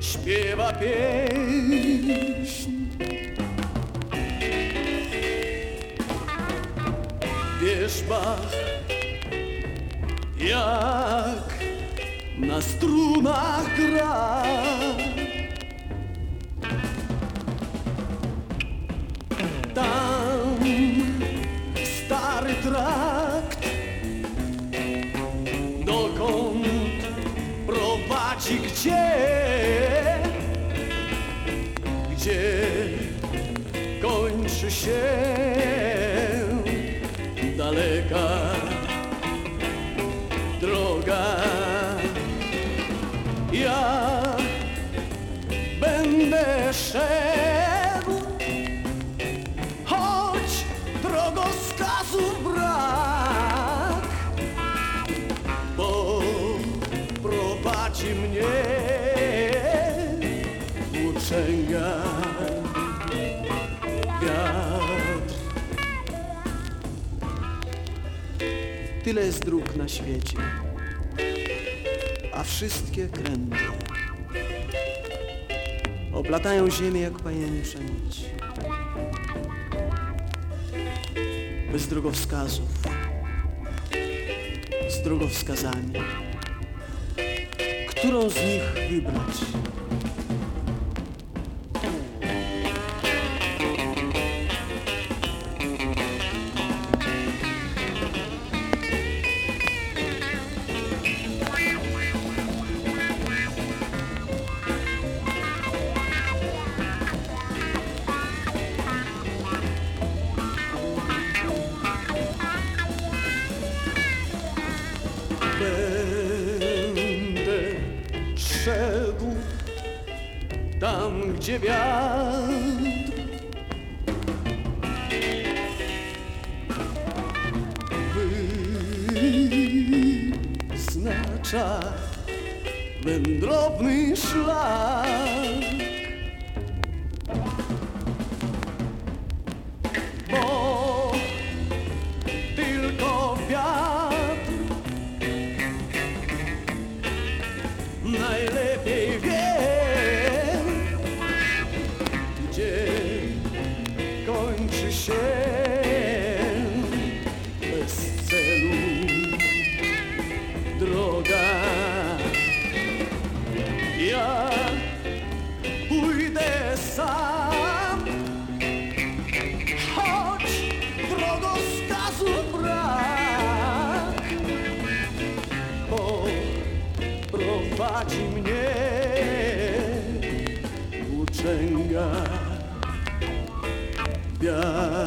śpiewa pieśń. Wiesz, Bach, jak na strunach gra. Tam prowadzi gdzie, gdzie kończy się daleka droga. Ja będę szedł, wiatr. Tyle jest dróg na świecie, a wszystkie kręte oplatają ziemię jak pajęcza nić. Bez drogowskazów, z drogowskazami. Którą z nich wybrać? Będę szedł tam, gdzie wiatr wyznacza wędrowny szlak. Się bez celu. Droga. Ja pójdę sam, choć drogowskazu brak, bo prowadzi mnie włóczęga wiatr.